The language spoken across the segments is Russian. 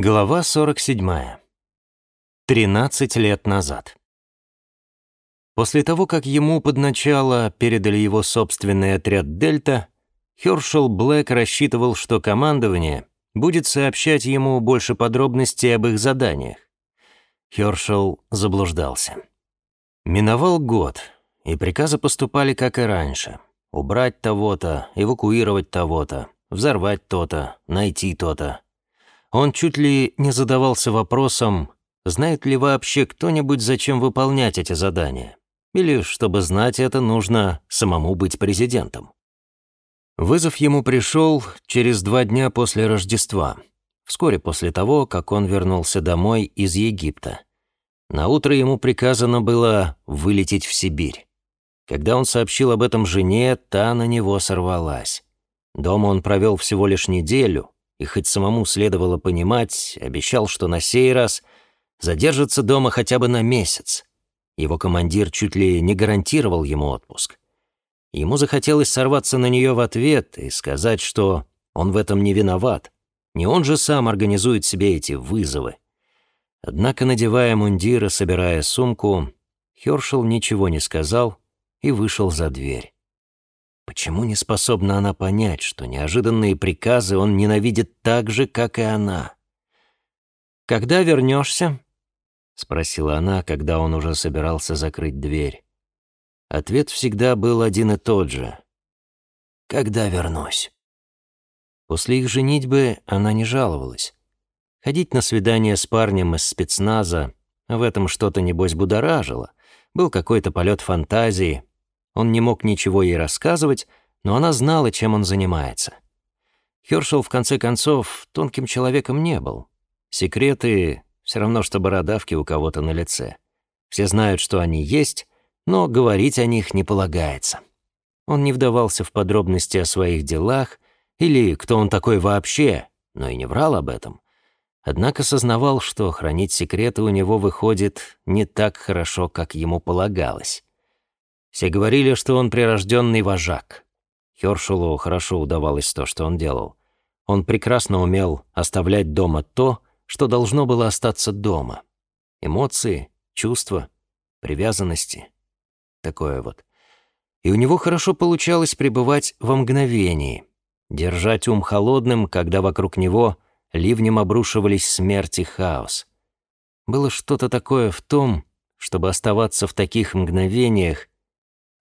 Глава 47. 13 лет назад. После того, как ему под начало передали его собственный отряд «Дельта», Хершел Блэк рассчитывал, что командование будет сообщать ему больше подробностей об их заданиях. Хершел заблуждался. Миновал год, и приказы поступали как и раньше. Убрать того-то, эвакуировать того-то, взорвать то-то, найти то-то. Он чуть ли не задавался вопросом, знает ли вообще кто-нибудь, зачем выполнять эти задания. Или, чтобы знать это, нужно самому быть президентом. Вызов ему пришел через два дня после Рождества, вскоре после того, как он вернулся домой из Египта. На утро ему приказано было вылететь в Сибирь. Когда он сообщил об этом жене, та на него сорвалась. Дома он провел всего лишь неделю, и хоть самому следовало понимать, обещал, что на сей раз задержится дома хотя бы на месяц. Его командир чуть ли не гарантировал ему отпуск. Ему захотелось сорваться на нее в ответ и сказать, что он в этом не виноват. Не он же сам организует себе эти вызовы. Однако, надевая мундир и собирая сумку, Хершел ничего не сказал и вышел за дверь. Почему не способна она понять, что неожиданные приказы он ненавидит так же, как и она? «Когда вернешься?» — спросила она, когда он уже собирался закрыть дверь. Ответ всегда был один и тот же. «Когда вернусь?» После их женитьбы она не жаловалась. Ходить на свидание с парнем из спецназа, в этом что-то, небось, будоражило. Был какой-то полет фантазии, он не мог ничего ей рассказывать, но она знала, чем он занимается. Хершел, в конце концов, тонким человеком не был. Секреты — все равно, что бородавки у кого-то на лице. Все знают, что они есть, но говорить о них не полагается. Он не вдавался в подробности о своих делах или кто он такой вообще, но и не врал об этом. Однако сознавал, что хранить секреты у него выходит не так хорошо, как ему полагалось. Все говорили, что он прирожденный вожак. Хершелу хорошо удавалось то, что он делал. Он прекрасно умел оставлять дома то, что должно было остаться дома. Эмоции, чувства, привязанности. Такое вот. И у него хорошо получалось пребывать во мгновении, держать ум холодным, когда вокруг него ливнем обрушивались смерть и хаос. Было что-то такое в том, чтобы оставаться в таких мгновениях,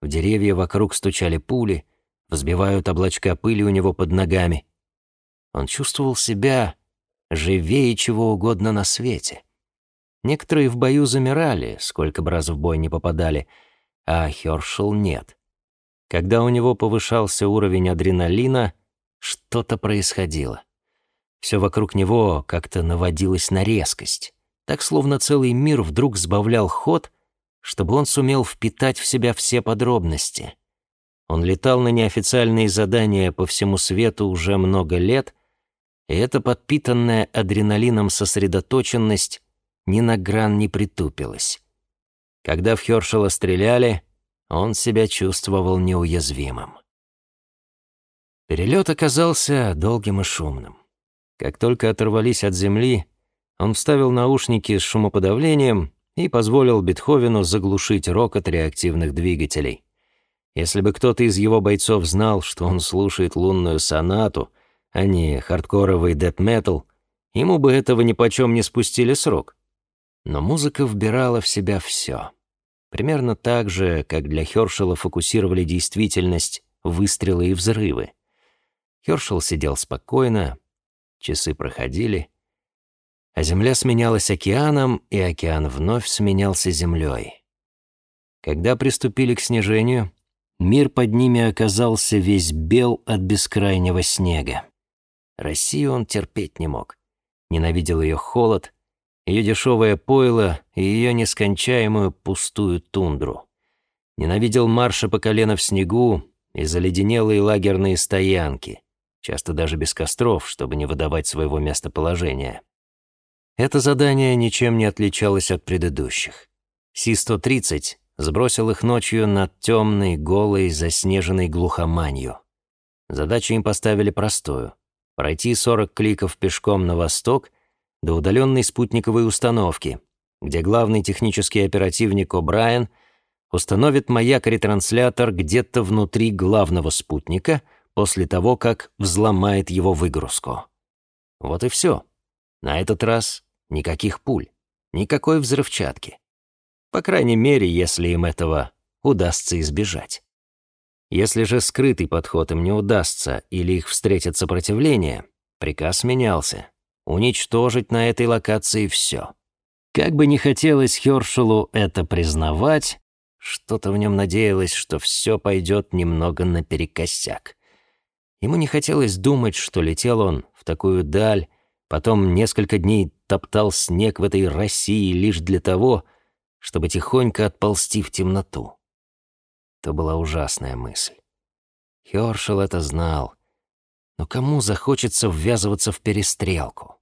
в деревья вокруг стучали пули, взбивают облачка пыли у него под ногами. Он чувствовал себя живее чего угодно на свете. Некоторые в бою замирали, сколько бы раз в бой не попадали, а Хершел нет. Когда у него повышался уровень адреналина, что-то происходило. Все вокруг него как-то наводилось на резкость, так словно целый мир вдруг сбавлял ход чтобы он сумел впитать в себя все подробности. Он летал на неофициальные задания по всему свету уже много лет, и эта подпитанная адреналином сосредоточенность ни на гран не притупилась. Когда в Хёршела стреляли, он себя чувствовал неуязвимым. Перелет оказался долгим и шумным. Как только оторвались от земли, он вставил наушники с шумоподавлением и позволил Бетховену заглушить рокот реактивных двигателей. Если бы кто-то из его бойцов знал, что он слушает лунную сонату, а не хардкоровый дэт-метал, ему бы этого ни почем не спустили с рук. Но музыка вбирала в себя все. Примерно так же, как для Хёршела фокусировали действительность выстрелы и взрывы. Хёршел сидел спокойно, часы проходили — а земля сменялась океаном, и океан вновь сменялся землей. Когда приступили к снижению, мир под ними оказался весь бел от бескрайнего снега. Россию он терпеть не мог. Ненавидел ее холод, ее дешевое пойло и ее нескончаемую пустую тундру. Ненавидел марши по колено в снегу и заледенелые лагерные стоянки, часто даже без костров, чтобы не выдавать своего местоположения. Это задание ничем не отличалось от предыдущих. Си-130 сбросил их ночью над темной, голой, заснеженной глухоманью. Задачу им поставили простую — пройти 40 кликов пешком на восток, до удаленной спутниковой установки, где главный технический оперативник О'Брайен установит маяк-ретранслятор где-то внутри главного спутника после того, как взломает его выгрузку. Вот и все. На этот раз никаких пуль, никакой взрывчатки. По крайней мере, если им этого удастся избежать. Если же скрытый подход им не удастся или их встретит сопротивление, приказ менялся — уничтожить на этой локации все. Как бы не хотелось Хёршелу это признавать, что-то в нем надеялось, что все пойдет немного наперекосяк. Ему не хотелось думать, что летел он в такую даль, потом несколько дней топтал снег в этой России лишь для того, чтобы тихонько отползти в темноту. Это была ужасная мысль. Хёршел это знал. Но кому захочется ввязываться в перестрелку?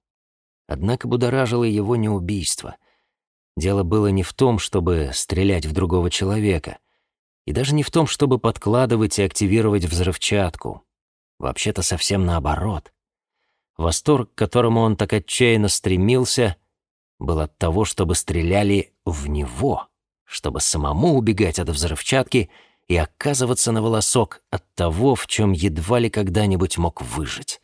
Однако будоражило его не убийство. Дело было не в том, чтобы стрелять в другого человека, и даже не в том, чтобы подкладывать и активировать взрывчатку. Вообще-то совсем наоборот. Восторг, к которому он так отчаянно стремился, был от того, чтобы стреляли в него, чтобы самому убегать от взрывчатки и оказываться на волосок от того, в чем едва ли когда-нибудь мог выжить.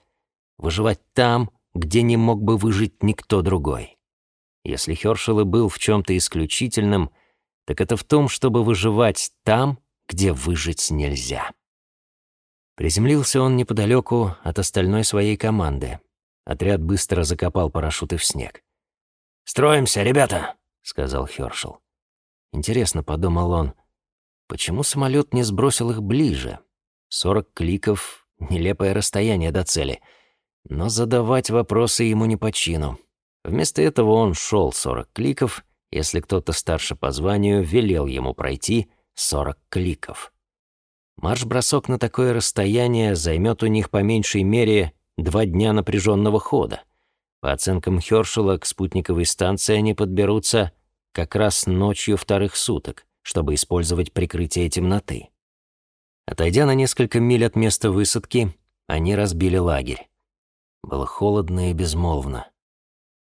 Выживать там, где не мог бы выжить никто другой. Если Хёршел и был в чем-то исключительным, так это в том, чтобы выживать там, где выжить нельзя. Приземлился он неподалеку от остальной своей команды. Отряд быстро закопал парашюты в снег. «Строимся, ребята!» — сказал Хёршел. Интересно, подумал он, почему самолет не сбросил их ближе? Сорок кликов — нелепое расстояние до цели. Но задавать вопросы ему не по чину. Вместо этого он шел сорок кликов, если кто-то старше по званию велел ему пройти сорок кликов. Марш-бросок на такое расстояние займет у них по меньшей мере два дня напряженного хода. По оценкам Хёршела, к спутниковой станции они подберутся как раз ночью вторых суток, чтобы использовать прикрытие темноты. Отойдя на несколько миль от места высадки, они разбили лагерь. Было холодно и безмолвно.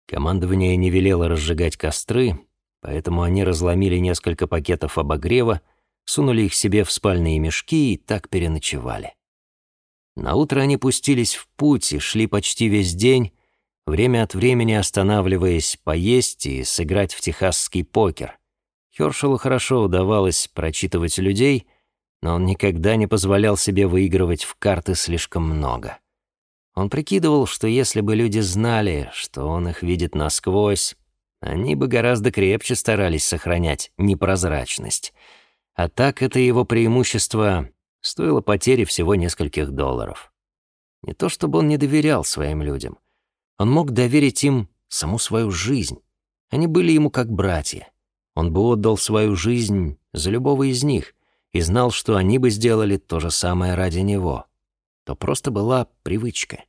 Командование не велело разжигать костры, поэтому они разломили несколько пакетов обогрева, сунули их себе в спальные мешки и так переночевали. Наутро они пустились в путь и шли почти весь день, время от времени останавливаясь поесть и сыграть в техасский покер. Хёршелу хорошо удавалось прочитывать людей, но он никогда не позволял себе выигрывать в карты слишком много. Он прикидывал, что если бы люди знали, что он их видит насквозь, они бы гораздо крепче старались сохранять непрозрачность. А так это его преимущество стоило потери всего нескольких долларов. Не то чтобы он не доверял своим людям. Он мог доверить им саму свою жизнь. Они были ему как братья. Он бы отдал свою жизнь за любого из них и знал, что они бы сделали то же самое ради него то просто была привычка.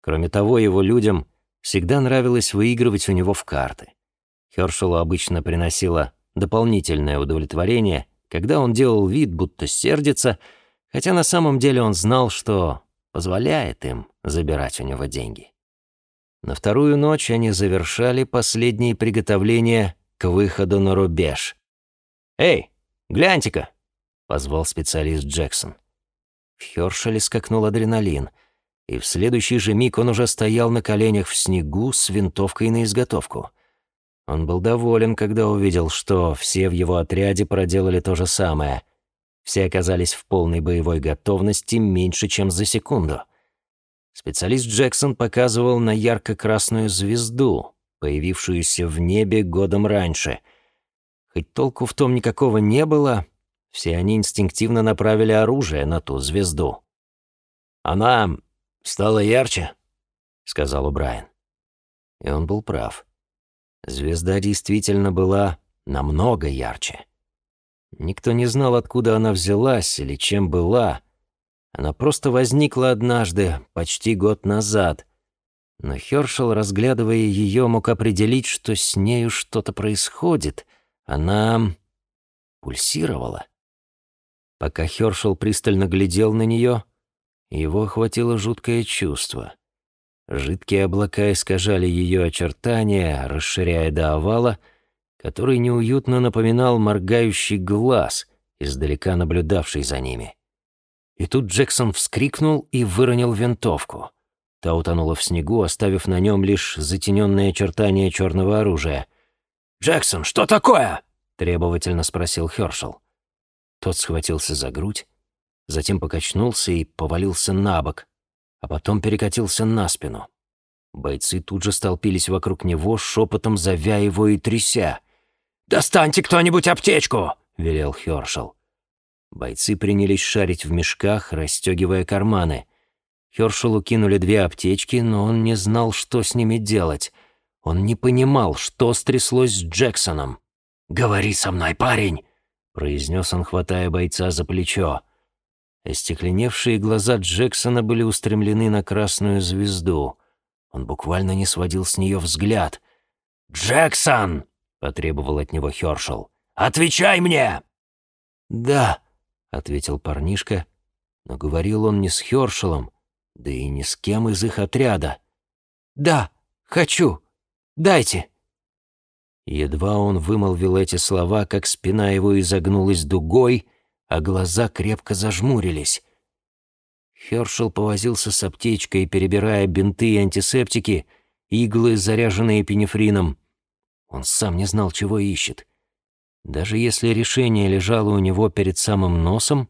Кроме того, его людям всегда нравилось выигрывать у него в карты. Хершелу обычно приносило дополнительное удовлетворение, когда он делал вид, будто сердится, хотя на самом деле он знал, что позволяет им забирать у него деньги. На вторую ночь они завершали последние приготовления к выходу на рубеж. «Эй, гляньте-ка!» — позвал специалист Джексон. В Хёршеле скакнул адреналин, и в следующий же миг он уже стоял на коленях в снегу с винтовкой на изготовку. Он был доволен, когда увидел, что все в его отряде проделали то же самое. Все оказались в полной боевой готовности меньше, чем за секунду. Специалист Джексон показывал на ярко-красную звезду, появившуюся в небе годом раньше. Хоть толку в том никакого не было, все они инстинктивно направили оружие на ту звезду. «Она стала ярче», — сказал Брайан. И он был прав. Звезда действительно была намного ярче. Никто не знал, откуда она взялась или чем была. Она просто возникла однажды, почти год назад. Но Хёршел, разглядывая ее, мог определить, что с нею что-то происходит. Она пульсировала. Пока Хёршел пристально глядел на нее, его охватило жуткое чувство. Жидкие облака искажали ее очертания, расширяя до овала, который неуютно напоминал моргающий глаз, издалека наблюдавший за ними. И тут Джексон вскрикнул и выронил винтовку. Та утонула в снегу, оставив на нем лишь затененные очертания черного оружия. «Джексон, что такое?» — требовательно спросил Хершел. Тот схватился за грудь, затем покачнулся и повалился на бок, а потом перекатился на спину. Бойцы тут же столпились вокруг него, шепотом зовя его и тряся. «Достаньте кто-нибудь аптечку!» — велел Хершел. Бойцы принялись шарить в мешках, расстегивая карманы. Хершелу кинули две аптечки, но он не знал, что с ними делать. Он не понимал, что стряслось с Джексоном. «Говори со мной, парень!» — произнес он, хватая бойца за плечо. Остекленевшие глаза Джексона были устремлены на красную звезду. Он буквально не сводил с нее взгляд. «Джексон!» — потребовал от него Хершел. «Отвечай мне!» «Да», — ответил парнишка, но говорил он не с Хершелом, да и ни с кем из их отряда. «Да, хочу. Дайте». Едва он вымолвил эти слова, как спина его изогнулась дугой, а глаза крепко зажмурились. Хершел повозился с аптечкой, перебирая бинты и антисептики, иглы, заряженные пенефрином. Он сам не знал, чего ищет. Даже если решение лежало у него перед самым носом,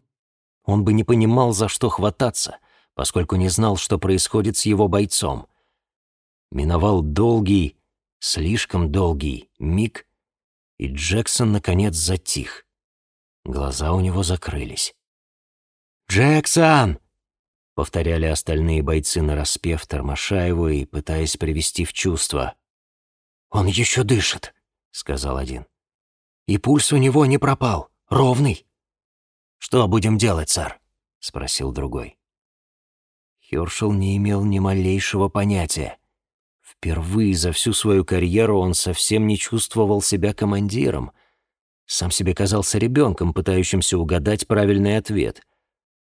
он бы не понимал, за что хвататься, поскольку не знал, что происходит с его бойцом. Миновал долгий, слишком долгий миг, и Джексон, наконец, затих. Глаза у него закрылись. «Джексон!» — повторяли остальные бойцы нараспев, тормоша его и пытаясь привести в чувство. «Он еще дышит», — сказал один. «И пульс у него не пропал, ровный». «Что будем делать, сэр?» — спросил другой. Хершел не имел ни малейшего понятия. Впервые за всю свою карьеру он совсем не чувствовал себя командиром — сам себе казался ребенком, пытающимся угадать правильный ответ.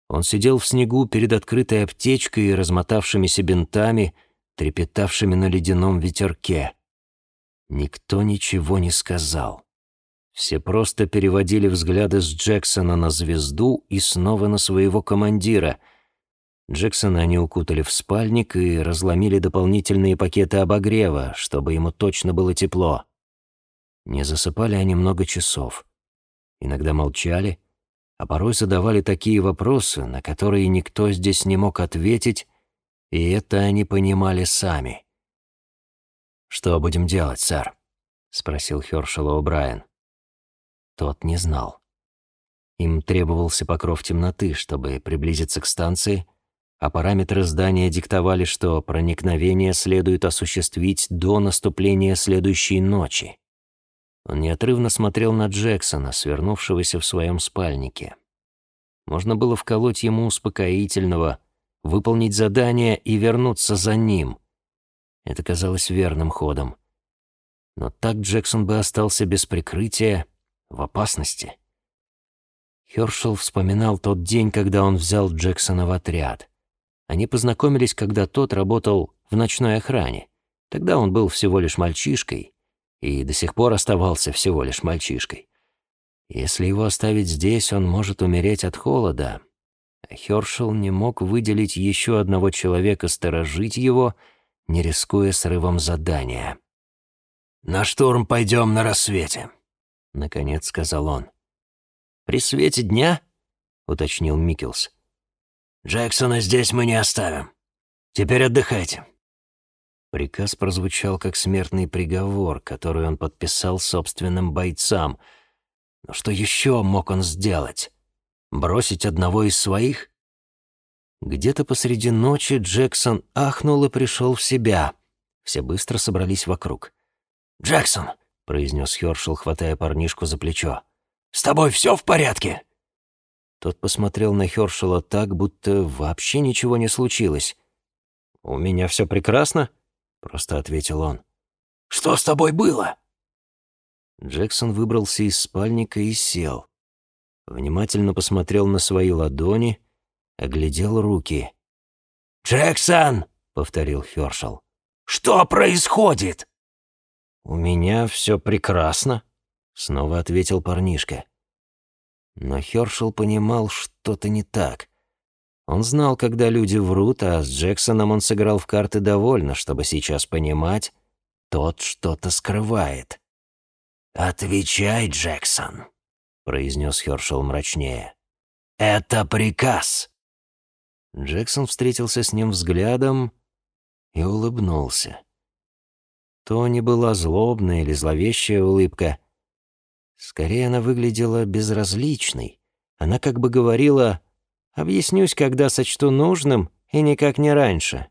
Он сидел в снегу перед открытой аптечкой и размотавшимися бинтами, трепетавшими на ледяном ветерке. Никто ничего не сказал. Все просто переводили взгляды с Джексона на звезду и снова на своего командира. Джексона они укутали в спальник и разломили дополнительные пакеты обогрева, чтобы ему точно было тепло. Не засыпали они много часов. Иногда молчали, а порой задавали такие вопросы, на которые никто здесь не мог ответить, и это они понимали сами. «Что будем делать, сэр?» — спросил Хёршела О'Брайен. Тот не знал. Им требовался покров темноты, чтобы приблизиться к станции, а параметры здания диктовали, что проникновение следует осуществить до наступления следующей ночи. Он неотрывно смотрел на Джексона, свернувшегося в своем спальнике. Можно было вколоть ему успокоительного, выполнить задание и вернуться за ним. Это казалось верным ходом. Но так Джексон бы остался без прикрытия, в опасности. Хершел вспоминал тот день, когда он взял Джексона в отряд. Они познакомились, когда тот работал в ночной охране. Тогда он был всего лишь мальчишкой, и до сих пор оставался всего лишь мальчишкой. Если его оставить здесь, он может умереть от холода. Хёршел не мог выделить еще одного человека сторожить его, не рискуя срывом задания. «На штурм пойдем на рассвете», — наконец сказал он. «При свете дня?» — уточнил Микелс. «Джексона здесь мы не оставим. Теперь отдыхайте. Приказ прозвучал как смертный приговор, который он подписал собственным бойцам. Но что еще мог он сделать? Бросить одного из своих? Где-то посреди ночи Джексон ахнул и пришел в себя. Все быстро собрались вокруг. «Джексон!» — произнес Хершел, хватая парнишку за плечо. «С тобой все в порядке?» Тот посмотрел на Хершела так, будто вообще ничего не случилось. «У меня все прекрасно», просто ответил он. «Что с тобой было?» Джексон выбрался из спальника и сел. Внимательно посмотрел на свои ладони, оглядел руки. «Джексон!» — повторил Хёршел. «Что происходит?» «У меня все прекрасно», — снова ответил парнишка. Но Хёршел понимал, что-то не так. Он знал, когда люди врут, а с Джексоном он сыграл в карты довольно, чтобы сейчас понимать, тот что-то скрывает. «Отвечай, Джексон», — произнес Хёршел мрачнее. «Это приказ». Джексон встретился с ним взглядом и улыбнулся. То не была злобная или зловещая улыбка. Скорее, она выглядела безразличной. Она как бы говорила «объяснюсь, когда сочту нужным, и никак не раньше».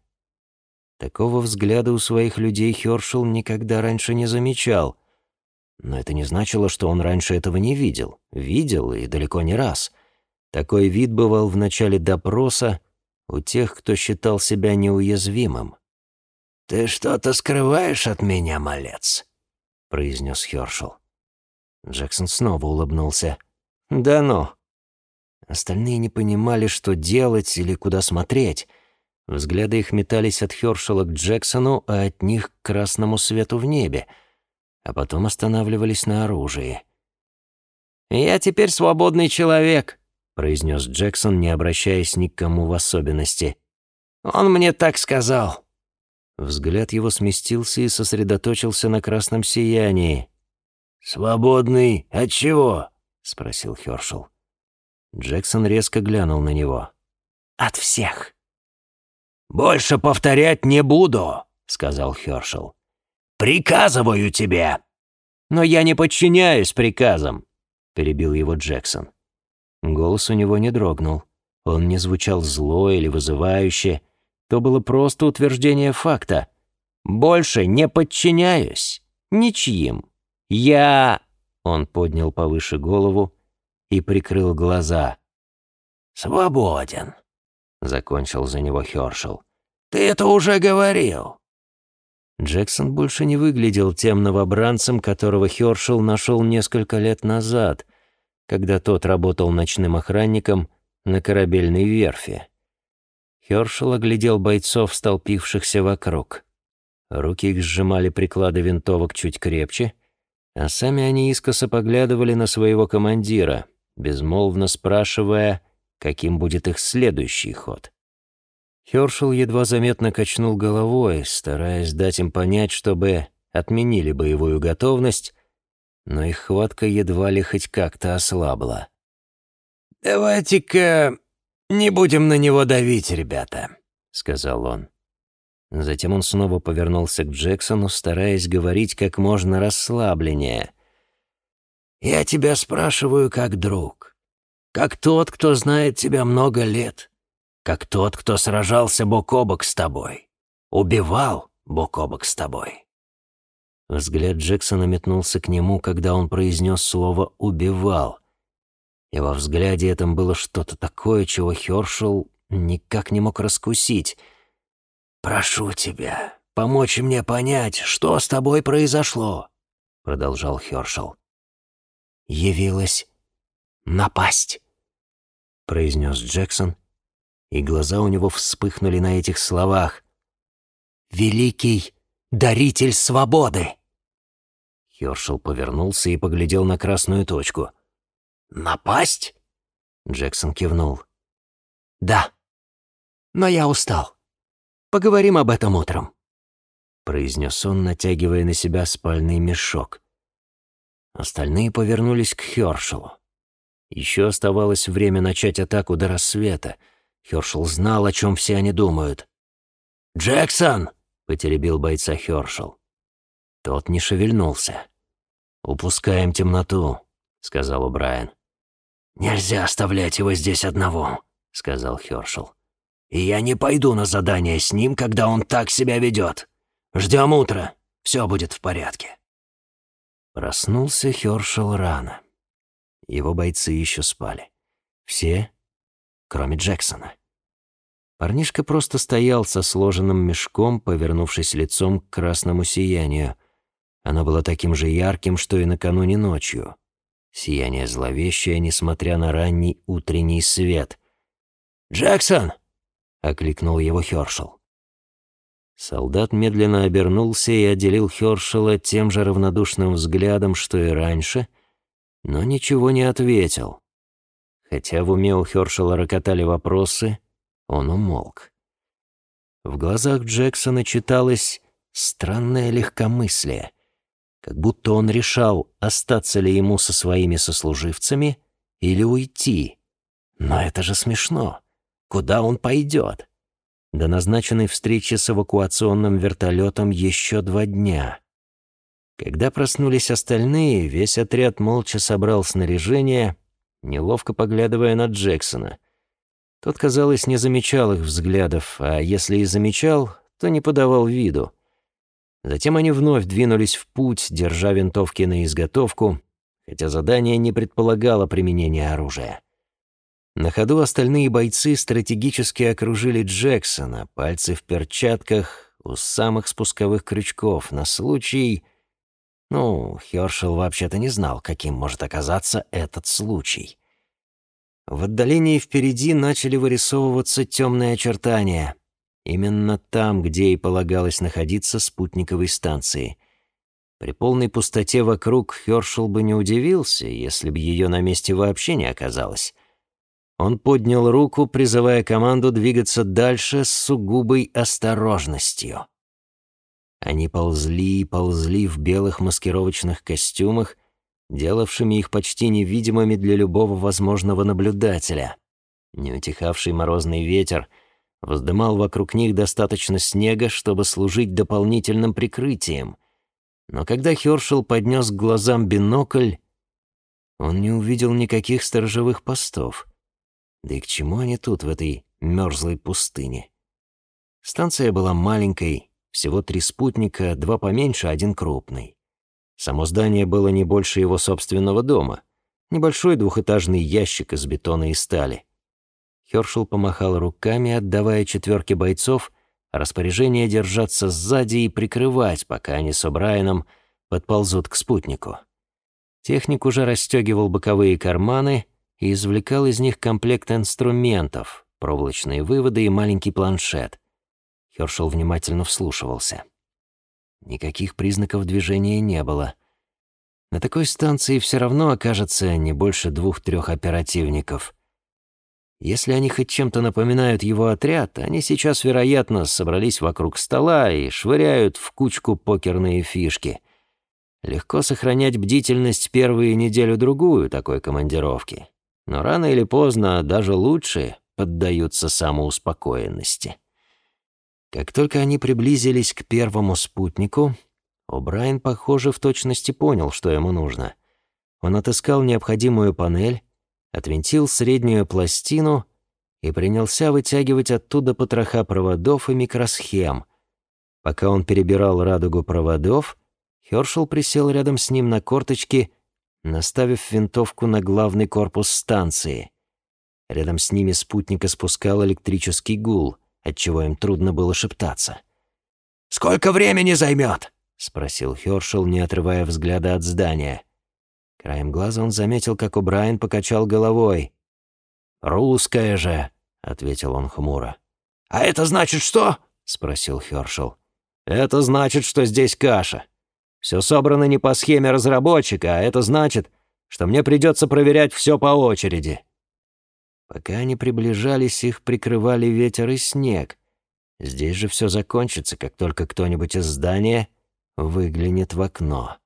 Такого взгляда у своих людей Хёршел никогда раньше не замечал. Но это не значило, что он раньше этого не видел. Видел, и далеко не раз. Такой вид бывал в начале допроса у тех, кто считал себя неуязвимым. «Ты что-то скрываешь от меня, малец?» — произнес Хёршел. Джексон снова улыбнулся. «Да ну!» Остальные не понимали, что делать или куда смотреть. Взгляды их метались от Хёршела к Джексону, а от них к красному свету в небе, а потом останавливались на оружии. «Я теперь свободный человек», — произнес Джексон, не обращаясь ни к кому в особенности. «Он мне так сказал». Взгляд его сместился и сосредоточился на красном сиянии. «Свободный от чего?» — спросил Хёршел. Джексон резко глянул на него. «От всех». «Больше повторять не буду», — сказал Хёршел. «Приказываю тебе». «Но я не подчиняюсь приказам», — перебил его Джексон. Голос у него не дрогнул. Он не звучал зло или вызывающе, то было просто утверждение факта. «Больше не подчиняюсь. Ничьим. Я...» Он поднял повыше голову и прикрыл глаза. «Свободен», — закончил за него Хёршел. «Ты это уже говорил». Джексон больше не выглядел тем новобранцем, которого Хёршел нашел несколько лет назад, когда тот работал ночным охранником на корабельной верфи. Хёршел оглядел бойцов, столпившихся вокруг. Руки их сжимали приклады винтовок чуть крепче, а сами они искоса поглядывали на своего командира, безмолвно спрашивая, каким будет их следующий ход. Хёршел едва заметно качнул головой, стараясь дать им понять, чтобы отменили боевую готовность, но их хватка едва ли хоть как-то ослабла. «Давайте-ка «Не будем на него давить, ребята», — сказал он. Затем он снова повернулся к Джексону, стараясь говорить как можно расслабленнее. «Я тебя спрашиваю как друг, как тот, кто знает тебя много лет, как тот, кто сражался бок о бок с тобой, убивал бок о бок с тобой». Взгляд Джексона метнулся к нему, когда он произнес слово «убивал», и во взгляде этом было что-то такое, чего Хёршел никак не мог раскусить. «Прошу тебя, помочь мне понять, что с тобой произошло», — продолжал Хёршел. «Явилась напасть», — произнес Джексон, и глаза у него вспыхнули на этих словах. «Великий даритель свободы!» Хёршел повернулся и поглядел на красную точку — «Напасть?» Джексон кивнул. «Да. Но я устал. Поговорим об этом утром», — произнес он, натягивая на себя спальный мешок. Остальные повернулись к Хёршелу. Еще оставалось время начать атаку до рассвета. Хёршел знал, о чем все они думают. «Джексон!» — потеребил бойца Хёршел. Тот не шевельнулся. «Упускаем темноту», — сказал Брайан. «Нельзя оставлять его здесь одного», — сказал Хёршел. «И я не пойду на задание с ним, когда он так себя ведет. Ждем утра, все будет в порядке». Проснулся Хёршел рано. Его бойцы еще спали. Все, кроме Джексона. Парнишка просто стоял со сложенным мешком, повернувшись лицом к красному сиянию. Оно было таким же ярким, что и накануне ночью. Сияние зловещее, несмотря на ранний утренний свет. «Джексон!» — окликнул его Хёршел. Солдат медленно обернулся и отделил Хёршела тем же равнодушным взглядом, что и раньше, но ничего не ответил. Хотя в уме у Хёршела рокотали вопросы, он умолк. В глазах Джексона читалось странное легкомыслие, как будто он решал, остаться ли ему со своими сослуживцами или уйти. Но это же смешно. Куда он пойдет? До назначенной встречи с эвакуационным вертолетом еще два дня. Когда проснулись остальные, весь отряд молча собрал снаряжение, неловко поглядывая на Джексона. Тот, казалось, не замечал их взглядов, а если и замечал, то не подавал виду. Затем они вновь двинулись в путь, держа винтовки на изготовку, хотя задание не предполагало применения оружия. На ходу остальные бойцы стратегически окружили Джексона, пальцы в перчатках, у самых спусковых крючков, на случай... Ну, Хёршел вообще-то не знал, каким может оказаться этот случай. В отдалении впереди начали вырисовываться темные очертания. Именно там, где и полагалось находиться спутниковой станции. При полной пустоте вокруг Хёршел бы не удивился, если бы ее на месте вообще не оказалось. Он поднял руку, призывая команду двигаться дальше с сугубой осторожностью. Они ползли и ползли в белых маскировочных костюмах, делавшими их почти невидимыми для любого возможного наблюдателя. Неутихавший морозный ветер вздымал вокруг них достаточно снега, чтобы служить дополнительным прикрытием. Но когда Хёршел поднес к глазам бинокль, он не увидел никаких сторожевых постов. Да и к чему они тут, в этой мерзлой пустыне? Станция была маленькой, всего три спутника, два поменьше, один крупный. Само здание было не больше его собственного дома. Небольшой двухэтажный ящик из бетона и стали. Хершел помахал руками, отдавая четверке бойцов распоряжение держаться сзади и прикрывать, пока они с О'Брайеном подползут к спутнику. Техник уже расстегивал боковые карманы и извлекал из них комплект инструментов, проволочные выводы и маленький планшет. Хершел внимательно вслушивался. Никаких признаков движения не было. На такой станции все равно окажется не больше двух-трех оперативников. Если они хоть чем-то напоминают его отряд, они сейчас, вероятно, собрались вокруг стола и швыряют в кучку покерные фишки. Легко сохранять бдительность первую неделю-другую такой командировки но рано или поздно даже лучшие поддаются самоуспокоенности. Как только они приблизились к первому спутнику, О'Брайен, похоже, в точности понял, что ему нужно. Он отыскал необходимую панель, отвинтил среднюю пластину и принялся вытягивать оттуда потроха проводов и микросхем. Пока он перебирал радугу проводов, Хёршел присел рядом с ним на корточки наставив винтовку на главный корпус станции. Рядом с ними спутника спускал электрический гул, отчего им трудно было шептаться. «Сколько времени займет?» — спросил Хёршел, не отрывая взгляда от здания. Краем глаза он заметил, как О'Брайен покачал головой. «Русская же», — ответил он хмуро. «А это значит что?» — спросил Хёршел. «Это значит, что здесь каша. Все собрано не по схеме разработчика, а это значит, что мне придется проверять все по очереди». Пока они приближались, их прикрывали ветер и снег. Здесь же все закончится, как только кто-нибудь из здания выглянет в окно.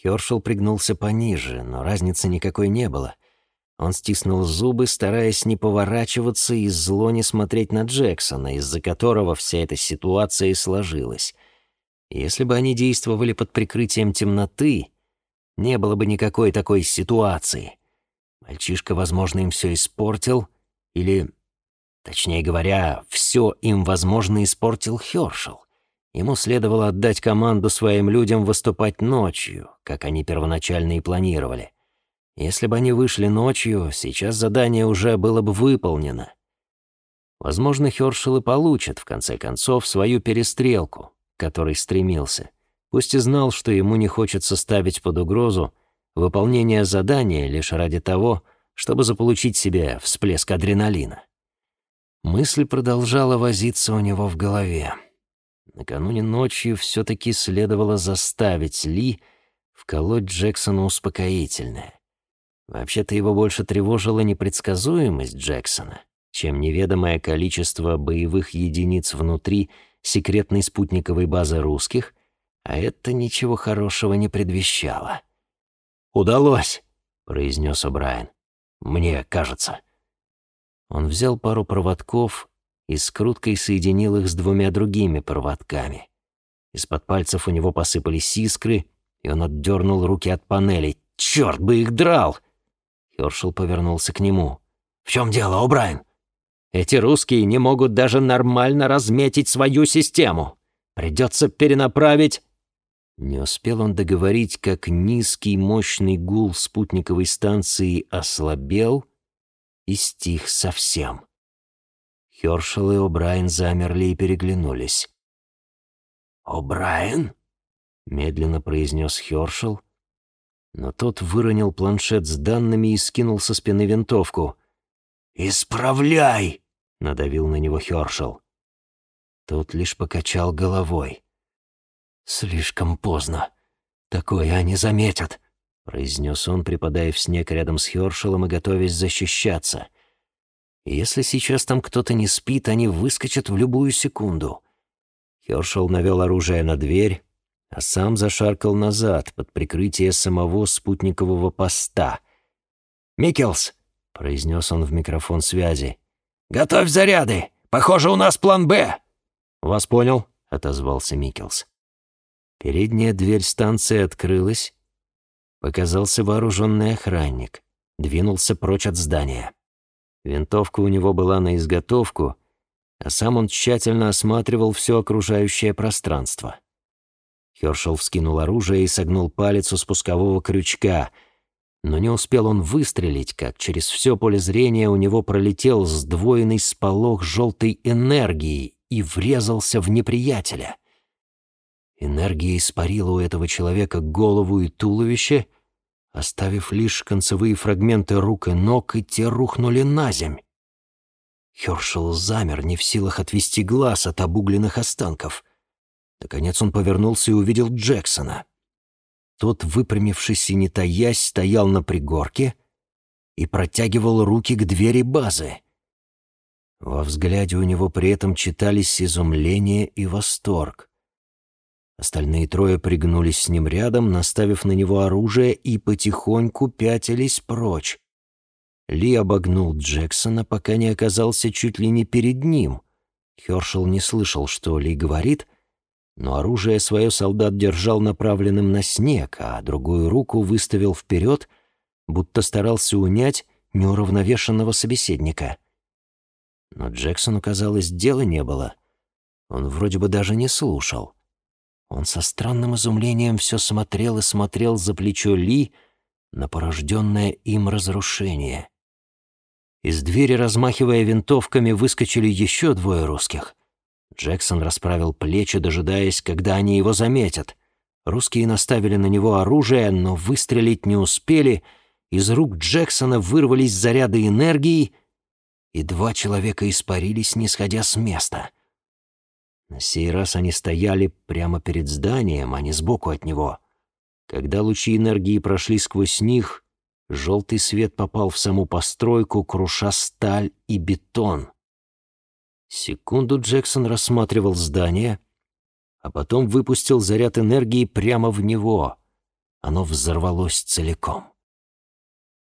Хёршел пригнулся пониже, но разницы никакой не было. Он стиснул зубы, стараясь не поворачиваться и зло не смотреть на Джексона, из-за которого вся эта ситуация и сложилась. Если бы они действовали под прикрытием темноты, не было бы никакой такой ситуации. Мальчишка, возможно, им все испортил, или, точнее говоря, все им, возможно, испортил Хёршел. Ему следовало отдать команду своим людям выступать ночью, как они первоначально и планировали. Если бы они вышли ночью, сейчас задание уже было бы выполнено. Возможно, Хёршел и получит, в конце концов, свою перестрелку, который стремился, пусть и знал, что ему не хочется ставить под угрозу выполнение задания лишь ради того, чтобы заполучить себе всплеск адреналина. Мысль продолжала возиться у него в голове. Накануне ночью все-таки следовало заставить Ли вколоть Джексону успокоительное. Вообще-то его больше тревожила непредсказуемость Джексона, чем неведомое количество боевых единиц внутри секретной спутниковой базы русских, а это ничего хорошего не предвещало. «Удалось!» — произнес О'Брайен. «Мне кажется». Он взял пару проводков и скруткой соединил их с двумя другими проводками. Из-под пальцев у него посыпались искры, и он отдернул руки от панели. «Черт бы их драл!» Хершел повернулся к нему. «В чем дело, О'Брайен?» «Эти русские не могут даже нормально разметить свою систему. Придется перенаправить...» Не успел он договорить, как низкий мощный гул спутниковой станции ослабел и стих совсем. Хершел и О'Брайен замерли и переглянулись. «О'Брайен?» — медленно произнес Хершел, но тот выронил планшет с данными и скинул со спины винтовку. «Исправляй!» — надавил на него Хершел. Тот лишь покачал головой. «Слишком поздно. Такое они заметят», — произнес он, припадая в снег рядом с Хершелом и готовясь защищаться. «Если сейчас там кто-то не спит, они выскочат в любую секунду». Хершел навел оружие на дверь, а сам зашаркал назад под прикрытие самого спутникового поста. «Микелс!» — произнес он в микрофон связи. «Готовь заряды! Похоже, у нас план «Б». «Вас понял», — отозвался Микелс. Передняя дверь станции открылась. Показался вооруженный охранник. Двинулся прочь от здания. Винтовка у него была на изготовку, а сам он тщательно осматривал все окружающее пространство. Хершел вскинул оружие и согнул палец у спускового крючка, но не успел он выстрелить, как через все поле зрения у него пролетел сдвоенный сполох желтой энергии и врезался в неприятеля. Энергия испарила у этого человека голову и туловище, оставив лишь концевые фрагменты рук и ног, и те рухнули на земь. Хершел замер, не в силах отвести глаз от обугленных останков. Наконец он повернулся и увидел Джексона. Тот, выпрямившись и не таясь, стоял на пригорке и протягивал руки к двери базы. Во взгляде у него при этом читались изумление и восторг. Остальные трое пригнулись с ним рядом, наставив на него оружие и потихоньку пятились прочь. Ли обогнул Джексона, пока не оказался чуть ли не перед ним. Хершел не слышал, что Ли говорит, но оружие свое солдат держал направленным на снег, а другую руку выставил вперед, будто старался унять неуравновешенного собеседника. Но Джексону, казалось, дела не было. Он вроде бы даже не слушал. Он со странным изумлением все смотрел и смотрел за плечо Ли на порожденное им разрушение. Из двери, размахивая винтовками, выскочили еще двое русских. Джексон расправил плечи, дожидаясь, когда они его заметят. Русские наставили на него оружие, но выстрелить не успели. Из рук Джексона вырвались заряды энергии, и два человека испарились, не сходя с места — на сей раз они стояли прямо перед зданием, а не сбоку от него. Когда лучи энергии прошли сквозь них, желтый свет попал в саму постройку, круша сталь и бетон. Секунду Джексон рассматривал здание, а потом выпустил заряд энергии прямо в него. Оно взорвалось целиком.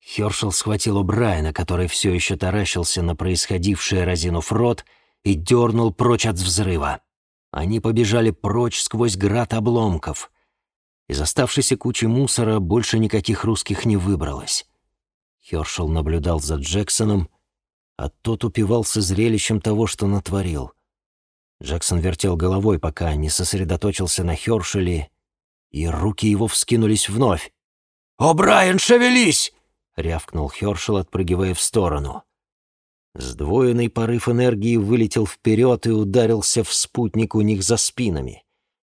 Хершел схватил у Брайана, который все еще таращился на происходившее разинув рот, и дернул прочь от взрыва. Они побежали прочь сквозь град обломков. Из оставшейся кучи мусора больше никаких русских не выбралось. Хершел наблюдал за Джексоном, а тот упивался зрелищем того, что натворил. Джексон вертел головой, пока не сосредоточился на Хершеле, и руки его вскинулись вновь. «О, Брайан, шевелись!» — рявкнул Хершел, отпрыгивая в сторону. Сдвоенный порыв энергии вылетел вперед и ударился в спутник у них за спинами.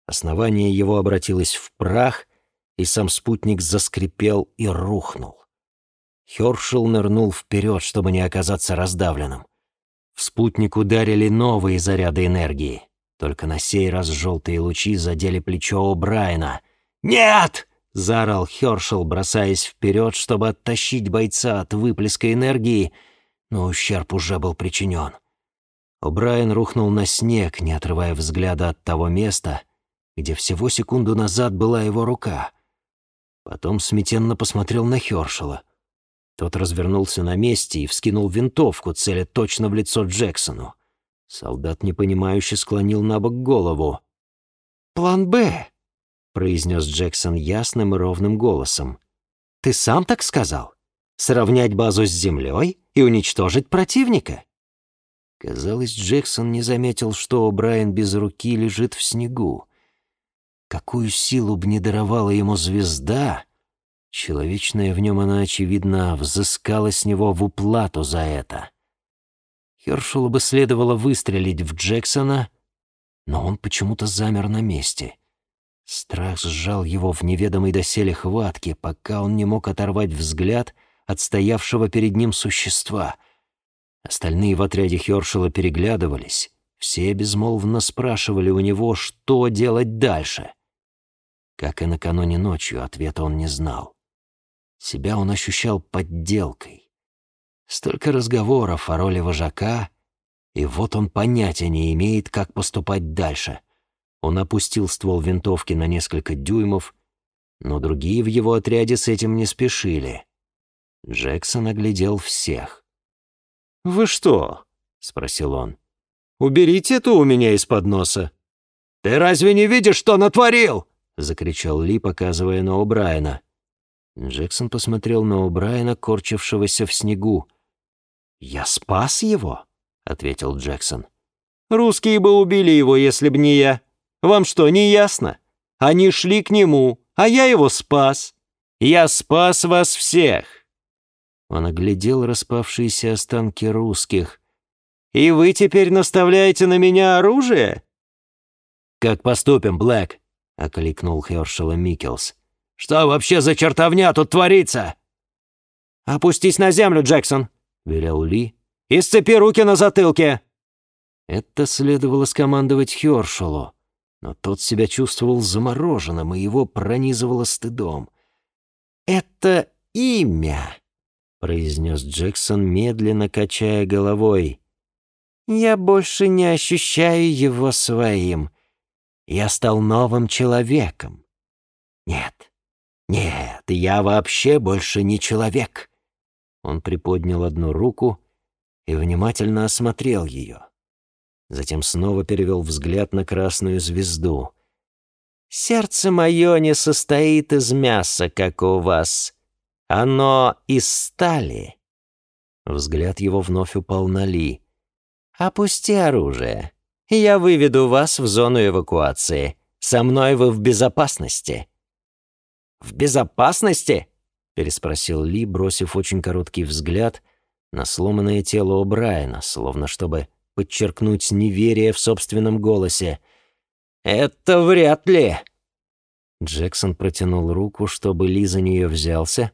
Основание его обратилось в прах, и сам спутник заскрипел и рухнул. Хершел нырнул вперед, чтобы не оказаться раздавленным. В спутник ударили новые заряды энергии. Только на сей раз желтые лучи задели плечо О'Брайена. «Нет!» — заорал Хершел, бросаясь вперед, чтобы оттащить бойца от выплеска энергии, но ущерб уже был причинен. О'Брайен рухнул на снег, не отрывая взгляда от того места, где всего секунду назад была его рука. Потом смятенно посмотрел на Хершела. Тот развернулся на месте и вскинул винтовку, целя точно в лицо Джексону. Солдат непонимающе склонил на бок голову. «План «Б», — произнес Джексон ясным и ровным голосом. «Ты сам так сказал? Сравнять базу с землей и уничтожить противника?» Казалось, Джексон не заметил, что Брайан без руки лежит в снегу. Какую силу б не даровала ему звезда, человечная в нем она, очевидно, взыскала с него в уплату за это. Хершелу бы следовало выстрелить в Джексона, но он почему-то замер на месте. Страх сжал его в неведомой доселе хватке, пока он не мог оторвать взгляд от стоявшего перед ним существа. Остальные в отряде Хершела переглядывались. Все безмолвно спрашивали у него, что делать дальше. Как и накануне ночью, ответа он не знал. Себя он ощущал подделкой. Столько разговоров о роли вожака, и вот он понятия не имеет, как поступать дальше. Он опустил ствол винтовки на несколько дюймов, но другие в его отряде с этим не спешили. Джексон оглядел всех. «Вы что?» — спросил он. «Уберите это у меня из-под носа». «Ты разве не видишь, что натворил?» — закричал Ли, показывая на О'Брайена. Джексон посмотрел на О'Брайена, корчившегося в снегу. «Я спас его?» — ответил Джексон. «Русские бы убили его, если б не я. Вам что, не ясно? Они шли к нему, а я его спас. Я спас вас всех!» Он оглядел распавшиеся останки русских. «И вы теперь наставляете на меня оружие?» «Как поступим, Блэк?» — окликнул Хершела Микелс. «Что вообще за чертовня тут творится?» «Опустись на землю, Джексон!» — велел Ли. «И сцепи руки на затылке!» Это следовало скомандовать Хёршелу, но тот себя чувствовал замороженным, и его пронизывало стыдом. «Это имя», — произнес Джексон, медленно качая головой. «Я больше не ощущаю его своим. Я стал новым человеком. Нет, нет, я вообще больше не человек. Он приподнял одну руку и внимательно осмотрел ее. Затем снова перевел взгляд на красную звезду. «Сердце мое не состоит из мяса, как у вас. Оно из стали». Взгляд его вновь упал на Ли. «Опусти оружие. Я выведу вас в зону эвакуации. Со мной вы в безопасности». «В безопасности?» — переспросил Ли, бросив очень короткий взгляд на сломанное тело О'Брайена, словно чтобы подчеркнуть неверие в собственном голосе. «Это вряд ли!» Джексон протянул руку, чтобы Ли за нее взялся,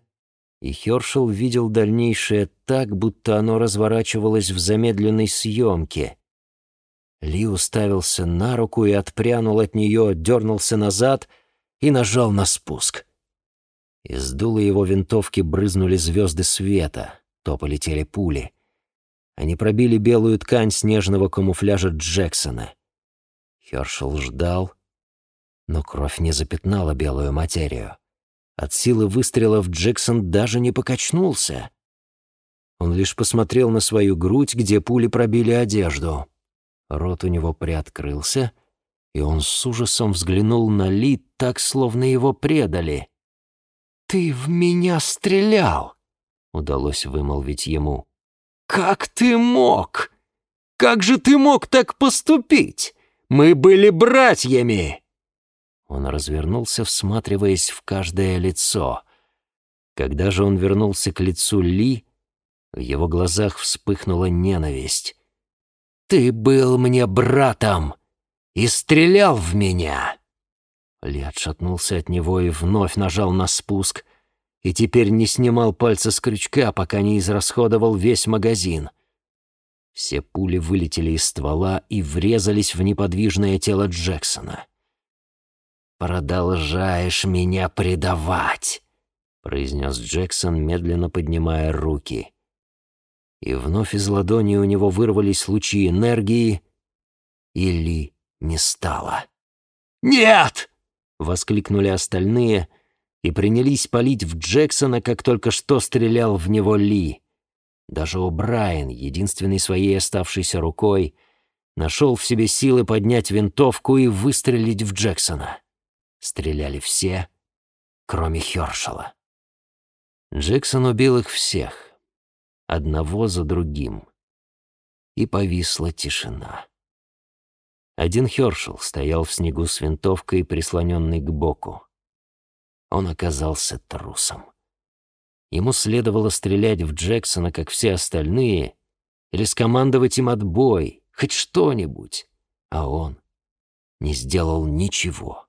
и Хершел видел дальнейшее так, будто оно разворачивалось в замедленной съемке. Ли уставился на руку и отпрянул от нее, дернулся назад и нажал на спуск. Из дула его винтовки брызнули звезды света, то полетели пули. Они пробили белую ткань снежного камуфляжа Джексона. Хершел ждал, но кровь не запятнала белую материю. От силы выстрелов Джексон даже не покачнулся. Он лишь посмотрел на свою грудь, где пули пробили одежду. Рот у него приоткрылся, и он с ужасом взглянул на Ли так, словно его предали. «Ты в меня стрелял!» — удалось вымолвить ему. «Как ты мог? Как же ты мог так поступить? Мы были братьями!» Он развернулся, всматриваясь в каждое лицо. Когда же он вернулся к лицу Ли, в его глазах вспыхнула ненависть. «Ты был мне братом и стрелял в меня!» Ли отшатнулся от него и вновь нажал на спуск, и теперь не снимал пальца с крючка, пока не израсходовал весь магазин. Все пули вылетели из ствола и врезались в неподвижное тело Джексона. «Продолжаешь меня предавать!» — произнес Джексон, медленно поднимая руки. И вновь из ладони у него вырвались лучи энергии, или не стало. «Нет!» — воскликнули остальные и принялись палить в Джексона, как только что стрелял в него Ли. Даже О'Брайен, единственной своей оставшейся рукой, нашел в себе силы поднять винтовку и выстрелить в Джексона. Стреляли все, кроме Хёршела. Джексон убил их всех, одного за другим. И повисла тишина. Один Хёршел стоял в снегу с винтовкой, прислоненной к боку. Он оказался трусом. Ему следовало стрелять в Джексона, как все остальные, или скомандовать им отбой, хоть что-нибудь. А он не сделал ничего.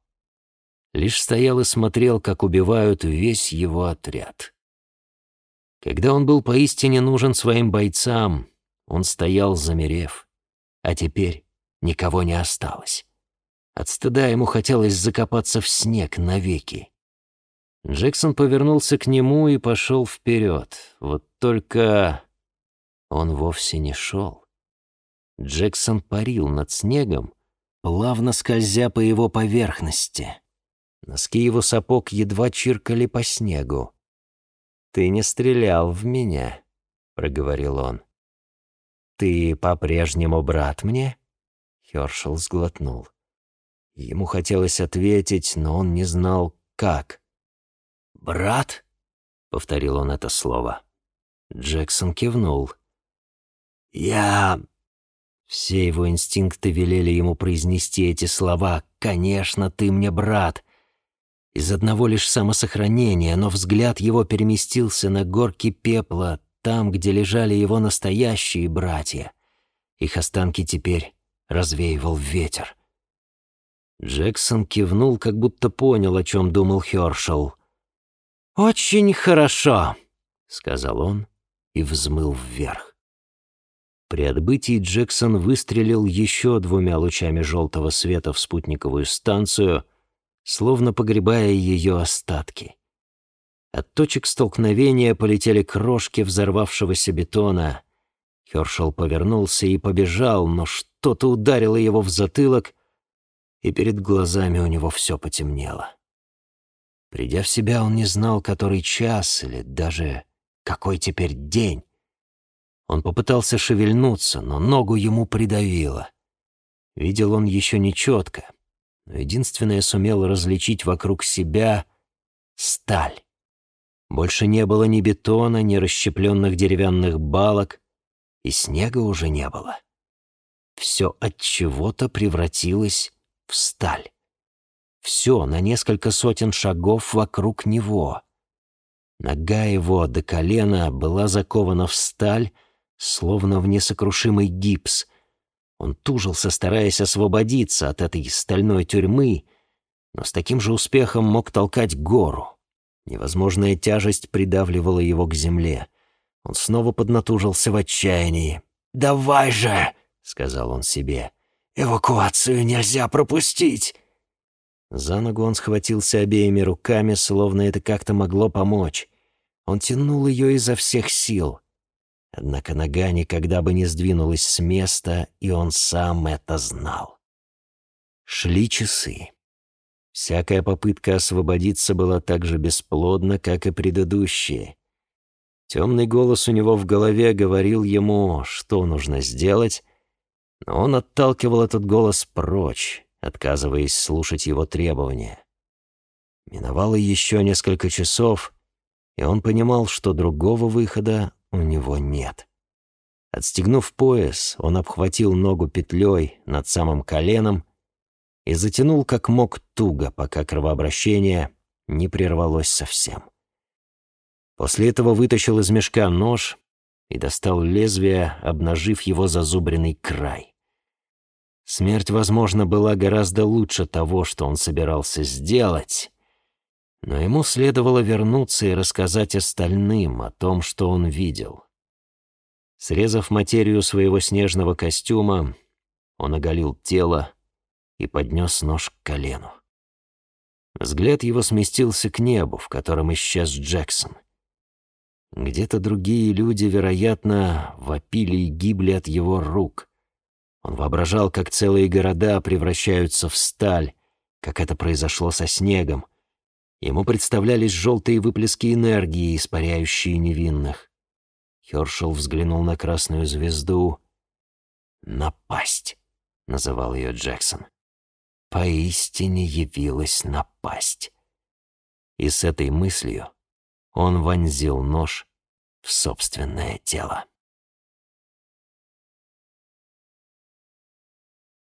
Лишь стоял и смотрел, как убивают весь его отряд. Когда он был поистине нужен своим бойцам, он стоял, замерев. А теперь Никого не осталось. От стыда ему хотелось закопаться в снег навеки. Джексон повернулся к нему и пошел вперед. Вот только он вовсе не шел. Джексон парил над снегом, плавно скользя по его поверхности. Носки его сапог едва чиркали по снегу. «Ты не стрелял в меня», — проговорил он. «Ты по-прежнему брат мне?» Хершел сглотнул. Ему хотелось ответить, но он не знал, как. «Брат?» — повторил он это слово. Джексон кивнул. «Я...» Все его инстинкты велели ему произнести эти слова. «Конечно, ты мне брат!» Из одного лишь самосохранения, но взгляд его переместился на горки пепла, там, где лежали его настоящие братья. Их останки теперь развеивал ветер. Джексон кивнул, как будто понял, о чем думал Хёршел. «Очень хорошо», — сказал он и взмыл вверх. При отбытии Джексон выстрелил еще двумя лучами желтого света в спутниковую станцию, словно погребая ее остатки. От точек столкновения полетели крошки взорвавшегося бетона. Хершел повернулся и побежал, но что-то ударило его в затылок, и перед глазами у него все потемнело. Придя в себя, он не знал, который час или даже какой теперь день. Он попытался шевельнуться, но ногу ему придавило. Видел он еще нечетко, но единственное сумел различить вокруг себя — сталь. Больше не было ни бетона, ни расщепленных деревянных балок, и снега уже не было. Все от чего-то превратилось в сталь. Все на несколько сотен шагов вокруг него. Нога его до колена была закована в сталь, словно в несокрушимый гипс. Он тужился, стараясь освободиться от этой стальной тюрьмы, но с таким же успехом мог толкать гору. Невозможная тяжесть придавливала его к земле. Он снова поднатужился в отчаянии. «Давай же!» — сказал он себе. «Эвакуацию нельзя пропустить!» За ногу он схватился обеими руками, словно это как-то могло помочь. Он тянул ее изо всех сил. Однако нога никогда бы не сдвинулась с места, и он сам это знал. Шли часы. Всякая попытка освободиться была так же бесплодна, как и предыдущие. Темный голос у него в голове говорил ему, что нужно сделать, но он отталкивал этот голос прочь, отказываясь слушать его требования. Миновало еще несколько часов, и он понимал, что другого выхода у него нет. Отстегнув пояс, он обхватил ногу петлей над самым коленом и затянул как мог туго, пока кровообращение не прервалось совсем. После этого вытащил из мешка нож и достал лезвие, обнажив его зазубренный край. Смерть, возможно, была гораздо лучше того, что он собирался сделать, но ему следовало вернуться и рассказать остальным о том, что он видел. Срезав материю своего снежного костюма, он оголил тело и поднес нож к колену. Взгляд его сместился к небу, в котором исчез Джексон. Где-то другие люди, вероятно, вопили и гибли от его рук. Он воображал, как целые города превращаются в сталь, как это произошло со снегом. Ему представлялись желтые выплески энергии, испаряющие невинных. Хершел взглянул на красную звезду. «Напасть», — называл ее Джексон. «Поистине явилась напасть». И с этой мыслью он вонзил нож в собственное тело.